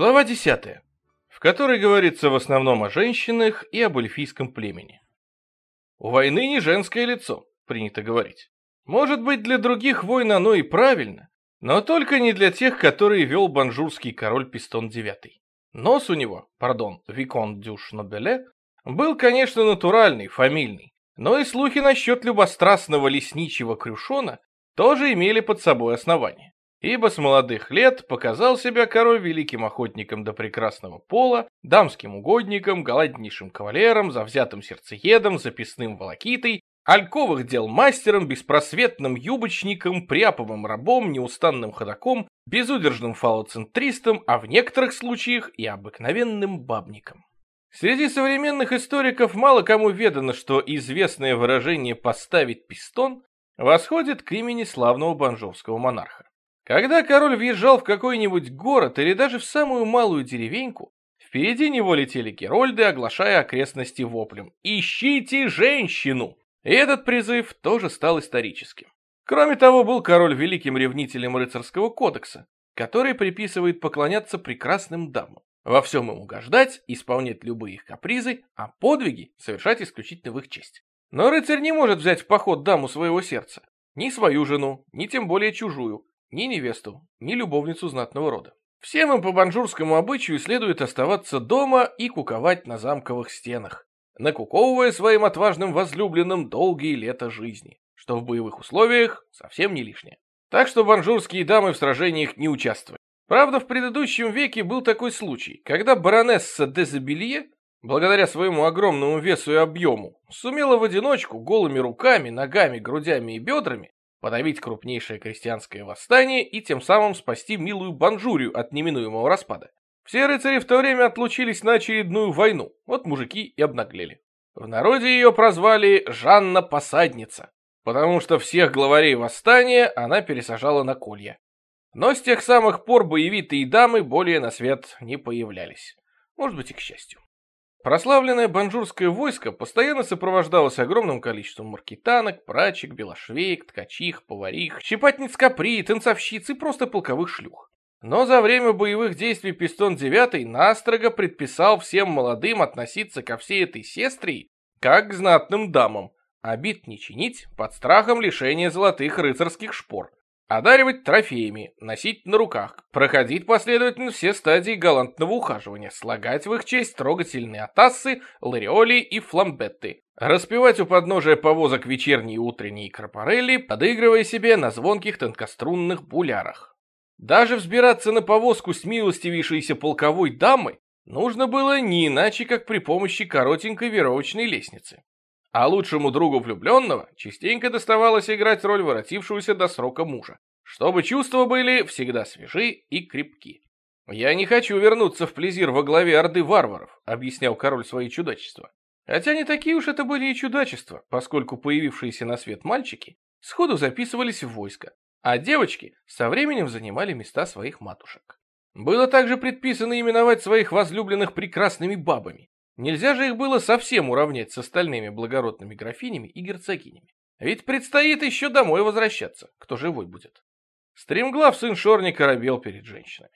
Глава 10, в которой говорится в основном о женщинах и об эльфийском племени. У войны не женское лицо, принято говорить. Может быть, для других войн оно и правильно, но только не для тех, которые вел банжурский король Пистон IX. Нос у него, пардон, Викон Дюш Нобеле, был, конечно, натуральный, фамильный, но и слухи насчет любострастного лесничего Крюшона тоже имели под собой основания ибо с молодых лет показал себя король великим охотником до прекрасного пола, дамским угодником, голоднейшим кавалером, завзятым сердцеедом, записным волокитой, альковых дел мастером, беспросветным юбочником, пряповым рабом, неустанным ходаком, безудержным фалоцентристом, а в некоторых случаях и обыкновенным бабником. Среди современных историков мало кому ведано, что известное выражение «поставить пистон» восходит к имени славного банжовского монарха. Когда король въезжал в какой-нибудь город или даже в самую малую деревеньку, впереди него летели герольды, оглашая окрестности воплем «Ищите женщину!» И этот призыв тоже стал историческим. Кроме того, был король великим ревнителем рыцарского кодекса, который приписывает поклоняться прекрасным дамам, во всем им угождать, исполнять любые их капризы, а подвиги совершать исключительно в их честь. Но рыцарь не может взять в поход даму своего сердца, ни свою жену, ни тем более чужую, ни невесту, ни любовницу знатного рода. Всем им по банжурскому обычаю следует оставаться дома и куковать на замковых стенах, накуковывая своим отважным возлюбленным долгие лета жизни, что в боевых условиях совсем не лишнее. Так что банжурские дамы в сражениях не участвовали. Правда, в предыдущем веке был такой случай, когда баронесса де Забелье, благодаря своему огромному весу и объему, сумела в одиночку голыми руками, ногами, грудями и бедрами подавить крупнейшее крестьянское восстание и тем самым спасти милую Банжурию от неминуемого распада. Все рыцари в то время отлучились на очередную войну, вот мужики и обнаглели. В народе ее прозвали Жанна-посадница, потому что всех главарей восстания она пересажала на колья. Но с тех самых пор боевитые дамы более на свет не появлялись. Может быть и к счастью. Прославленное банжурское войско постоянно сопровождалось огромным количеством маркетанок, прачек, белошвеек, ткачих, поварих, щипатниц капри, танцовщиц и просто полковых шлюх. Но за время боевых действий Пистон IX настрого предписал всем молодым относиться ко всей этой сестре как к знатным дамам, обид не чинить под страхом лишения золотых рыцарских шпор, Одаривать трофеями, носить на руках, проходить последовательно все стадии галантного ухаживания, слагать в их честь трогательные атассы, лариоли и фламбетты, распевать у подножия повозок вечерние и утренние крапорелли, подыгрывая себе на звонких тонкострунных булярах. Даже взбираться на повозку с милостивейшейся полковой дамы нужно было не иначе, как при помощи коротенькой веровочной лестницы. А лучшему другу влюбленного частенько доставалось играть роль воротившегося до срока мужа, чтобы чувства были всегда свежи и крепки. «Я не хочу вернуться в Плезир во главе орды варваров», объяснял король свои чудачества. Хотя не такие уж это были и чудачества, поскольку появившиеся на свет мальчики сходу записывались в войско, а девочки со временем занимали места своих матушек. Было также предписано именовать своих возлюбленных прекрасными бабами, Нельзя же их было совсем уравнять с остальными благородными графинями и герцогинями. Ведь предстоит еще домой возвращаться, кто живой будет. Стремглав сын Шорника робел перед женщинами.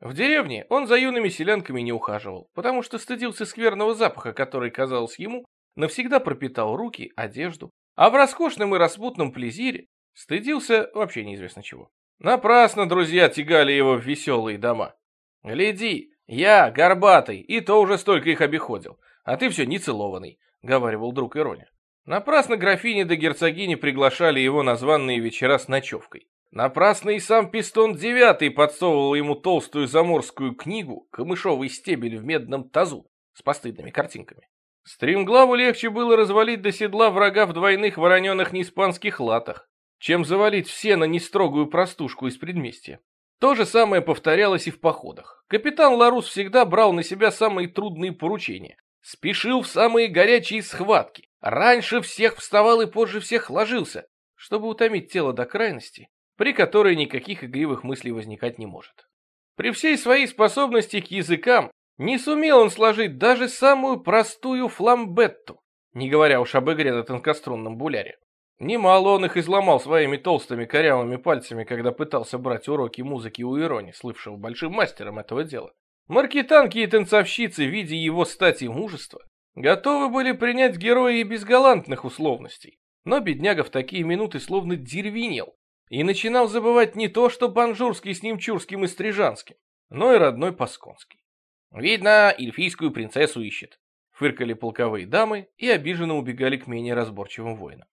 В деревне он за юными селянками не ухаживал, потому что стыдился скверного запаха, который, казалось ему, навсегда пропитал руки, одежду, а в роскошном и распутном плезире стыдился вообще неизвестно чего. Напрасно друзья тягали его в веселые дома. «Гляди, «Я, горбатый, и то уже столько их обиходил, а ты все нецелованный», — говаривал друг Ироня. Напрасно графини да герцогини приглашали его на званные вечера с ночевкой. Напрасно и сам Пистон Девятый подсовывал ему толстую заморскую книгу «Камышовый стебель в медном тазу» с постыдными картинками. Стримглаву легче было развалить до седла врага в двойных вороненых неиспанских латах, чем завалить все на нестрогую простушку из предместья. То же самое повторялось и в походах. Капитан Ларус всегда брал на себя самые трудные поручения, спешил в самые горячие схватки, раньше всех вставал и позже всех ложился, чтобы утомить тело до крайности, при которой никаких игривых мыслей возникать не может. При всей своей способности к языкам не сумел он сложить даже самую простую фламбетту, не говоря уж об игре на тонкострунном буляре. Немало он их изломал своими толстыми корявыми пальцами, когда пытался брать уроки музыки у Ирони, слывшего большим мастером этого дела. Маркетанки и танцовщицы, видя его стать и мужество, готовы были принять героя и без галантных условностей. Но бедняга в такие минуты словно деревенел и начинал забывать не то, что банжурский с немчурским и стрижанским, но и родной пасконский. «Видно, эльфийскую принцессу ищет», — фыркали полковые дамы и обиженно убегали к менее разборчивым воинам.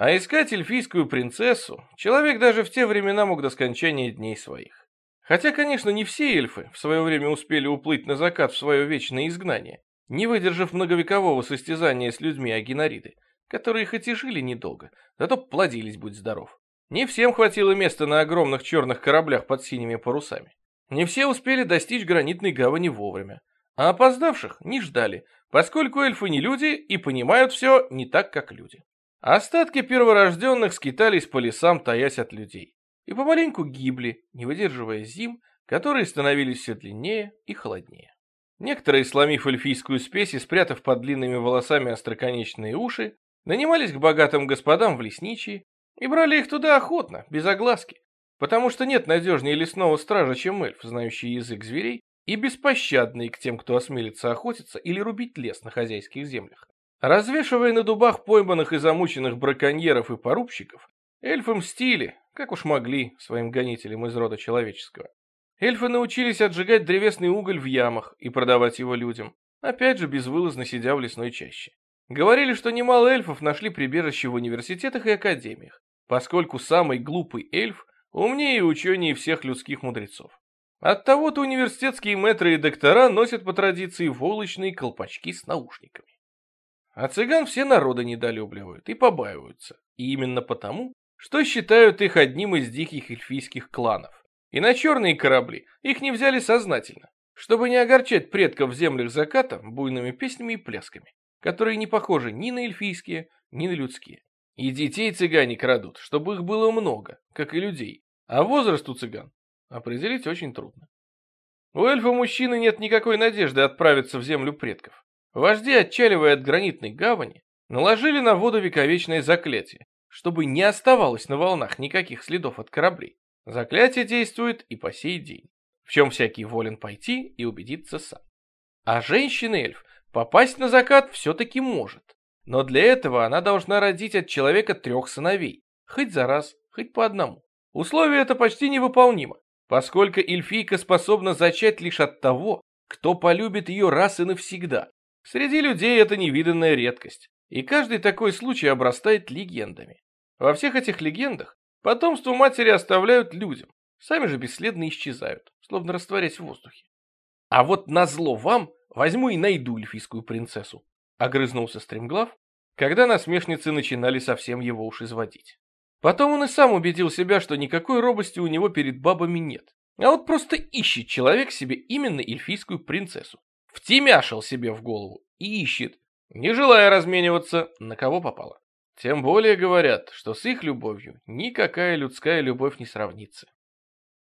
А искать эльфийскую принцессу человек даже в те времена мог до скончания дней своих. Хотя, конечно, не все эльфы в свое время успели уплыть на закат в свое вечное изгнание, не выдержав многовекового состязания с людьми Агинариды, которые хоть и жили недолго, зато плодились, будь здоров. Не всем хватило места на огромных черных кораблях под синими парусами. Не все успели достичь гранитной гавани вовремя, а опоздавших не ждали, поскольку эльфы не люди и понимают все не так, как люди. Остатки перворожденных скитались по лесам, таясь от людей и помаленьку гибли, не выдерживая зим, которые становились все длиннее и холоднее. Некоторые, сломив эльфийскую спесь и спрятав под длинными волосами остроконечные уши, нанимались к богатым господам в лесничьи и брали их туда охотно, без огласки, потому что нет надежнее лесного стража, чем эльф, знающий язык зверей и беспощадный к тем, кто осмелится охотиться или рубить лес на хозяйских землях. Развешивая на дубах пойманных и замученных браконьеров и порубщиков, эльфы мстили, как уж могли, своим гонителям из рода человеческого. Эльфы научились отжигать древесный уголь в ямах и продавать его людям, опять же безвылазно сидя в лесной чаще. Говорили, что немало эльфов нашли прибежище в университетах и академиях, поскольку самый глупый эльф умнее и ученее всех людских мудрецов. Оттого-то университетские мэтры и доктора носят по традиции волочные колпачки с наушниками. А цыган все народы недолюбливают и побаиваются, и именно потому, что считают их одним из диких эльфийских кланов. И на черные корабли их не взяли сознательно, чтобы не огорчать предков в землях заката буйными песнями и плясками, которые не похожи ни на эльфийские, ни на людские. И детей цыгане крадут, чтобы их было много, как и людей, а возраст у цыган определить очень трудно. У эльфа-мужчины нет никакой надежды отправиться в землю предков. Вожди, отчаливая от гранитной гавани, наложили на воду вековечное заклятие, чтобы не оставалось на волнах никаких следов от кораблей. Заклятие действует и по сей день, в чем всякий волен пойти и убедиться сам. А женщина-эльф попасть на закат все-таки может, но для этого она должна родить от человека трех сыновей, хоть за раз, хоть по одному. Условие это почти невыполнимо, поскольку эльфийка способна зачать лишь от того, кто полюбит ее раз и навсегда. Среди людей это невиданная редкость, и каждый такой случай обрастает легендами. Во всех этих легендах потомство матери оставляют людям, сами же бесследно исчезают, словно растворясь в воздухе. А вот назло вам возьму и найду эльфийскую принцессу, огрызнулся стремглав, когда насмешницы начинали совсем его уж изводить. Потом он и сам убедил себя, что никакой робости у него перед бабами нет. А вот просто ищет человек себе именно эльфийскую принцессу. Втемяшил себе в голову и ищет, не желая размениваться, на кого попало. Тем более говорят, что с их любовью никакая людская любовь не сравнится.